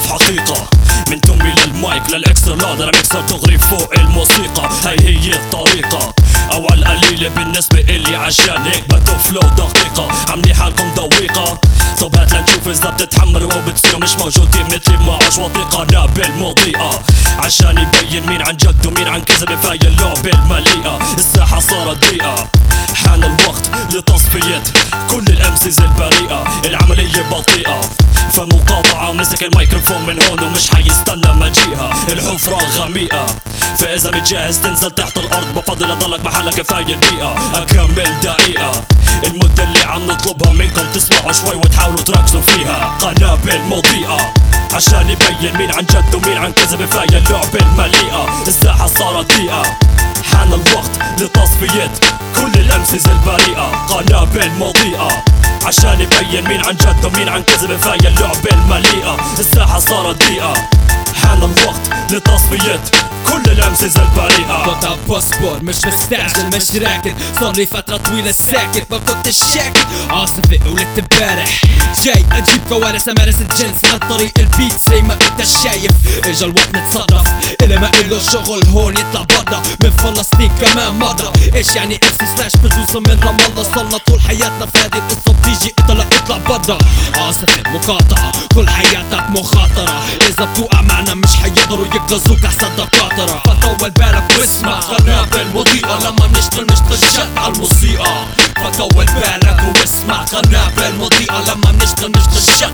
حقيقة. من تمي لل mic لل extra لل mixer دغري فوق الموسيقى. هاي هي الطريقة. أو على القليلة بالنسبة إلي عشان هيك بدو flow دقيقة عاملي حالكم ضويقة طب هات لنشوف إذا بتتحمروا أو بتصيروا مش موجودين مثلي معاش وثيقة قنابل مضيئة عشان يبين مين عن جد ومين عن كذب فهي اللعبة المليئة. الساحة صارت ضيقة حان الوقت لتصفية كل الأمسيز البريئة. العملية بطيئة. فمقاطعة مسك الميكروفون من هون ومش حيستنى مجيئها الحفرة غميقة. فإذا متجهز تنزل تحت الأرض بفضل أضلك محلك كفاية دقيقة. أكمل دقيقة. المدة اللي عم نطلبها منكم تسمعوا شوي وتحاولوا تركزوا فيها. قنابل مضيئة عشان يبين مين عن جد ومين عن كذب فهي اللعبة المليئة. الساحة صارت ضيقة. حان الوقت لتصفية كل ال MCs البريئة قنابل مضيئة. عشان يبين مين عن جد ومين عن كذب فهي اللعبة المليئة الساحة صارت ضيقة حان الوقت لتصفية. كل ال MCs البريئة وضع باسبور مش مستعجل مش راكد صار لي فترة طويلة ساكت ما كنتش شاكت عاصفة ولدت امبارح جاي أجيب كوارث امارس الجنس عن طريق البيت زي ما انت شايف اجا الوقت نتصرف ما اله شغل هون يطلع برا من فلسطين كمان مرة. إيش يعني ارسي سلاش بدوسة من رام الله صرنا طول حياتنا في هذه القصة. بتيجي اطلع اطلع برا عاصفة مقاطعة. كل حياتك مخاطرة. إذا بتوقع معنا مش حيقدروا يقفزوك احسن دكاترة. فطول بالك واسمع. قنابل مضيئة لما بنشتغل نشتغل شد على الموسيقى. فطول بالك واسمع. قنابل مضيئة لما بنشتغل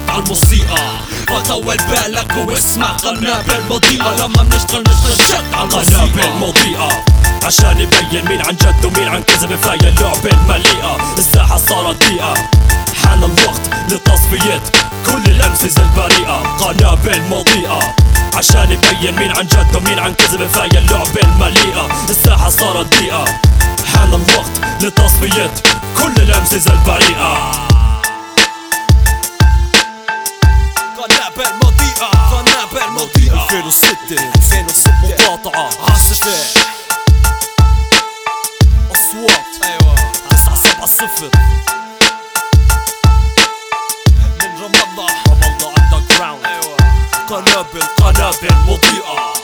على الموسيقى. فطول بالك واسمع قنابل مضيئة لما بنشتغل نشتغل شد على قنابل مضيئة عشان يبين مين عن جد ومين عن كذب. فهي اللعبة المليئة الساحة صارت ضيقة حان الوقت لتصفية كل الامسز البريئة. قنابل مضيئة عشان يبين مين عن جد ومين عن كذب. فهي اللعبة المليئة الساحة صارت ضيقة حان الوقت لتصفية كل الامسز البريئة. 2006 مقاطعة. عاصفة. أصوات. أيوه. 970 من رام الله رام الله أندر جراوند قنابل قنابل مضيئة